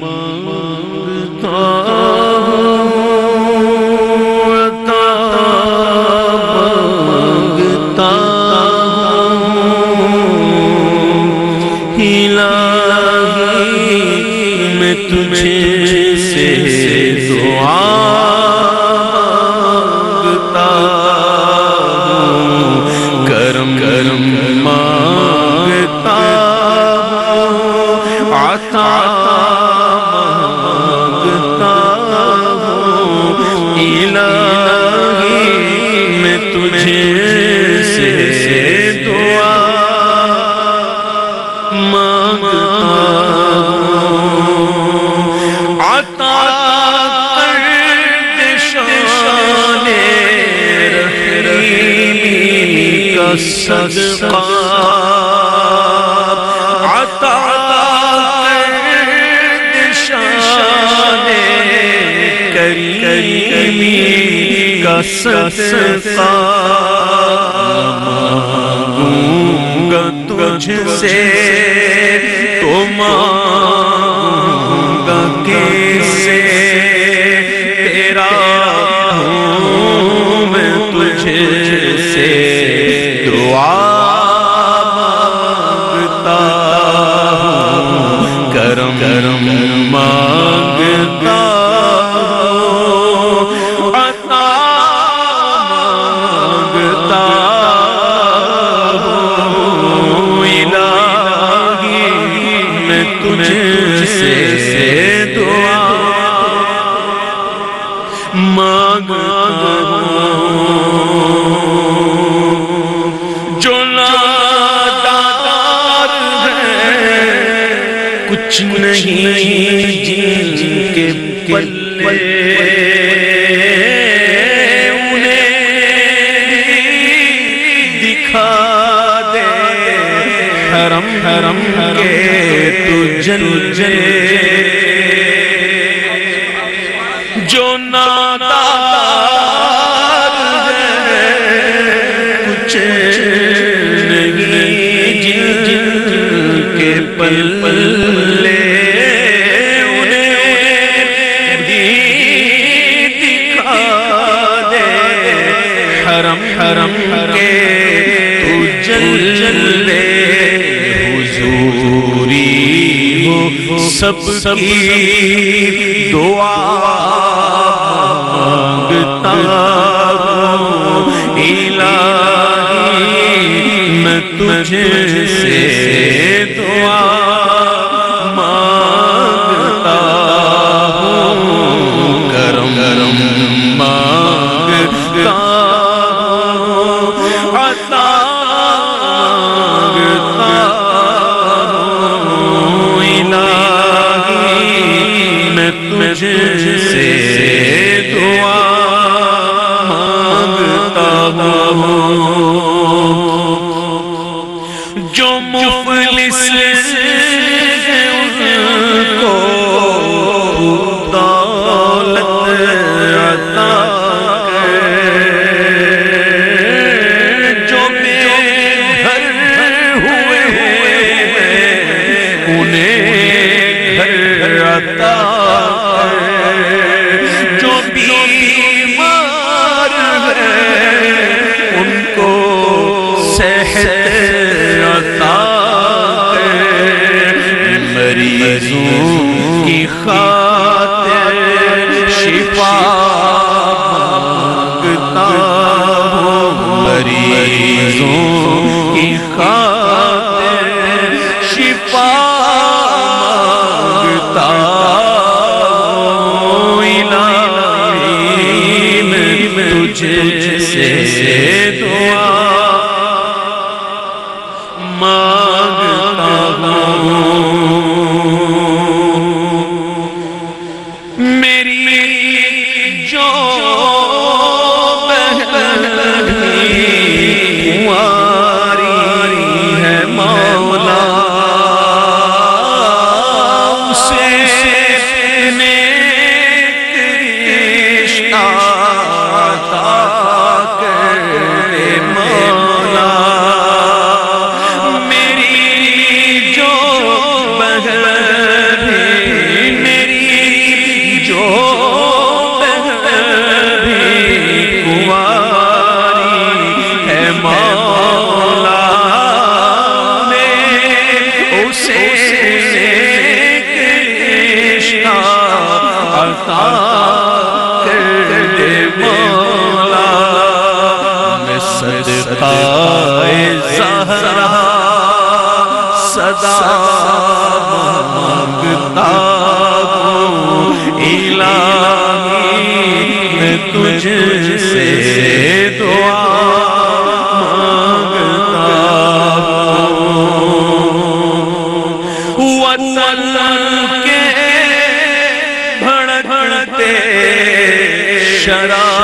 مانگتا عطا مانگتا الہی میں تجھے سے دعا مانگتا کرم کرم مانگتا عطا صدقہ عطا کر کریمی کا صدقہ. مانگوں گا تجھ سے واہ حرم کے تو جل جلے جو نادار کچھ نہیں کے پل پلے حرم حرم کے تو جل جلے حضوری وہ سب کی دعا مانگتا سے دعا مانگتا ہوں۔ جو مفلس ان کو دولت عطا جو بے گھر ہوئے ہیں، انہیں گھر عطا کی خواہ عطا کر دے مولا میں صدقہ زہرہ صدا مانگتا شراب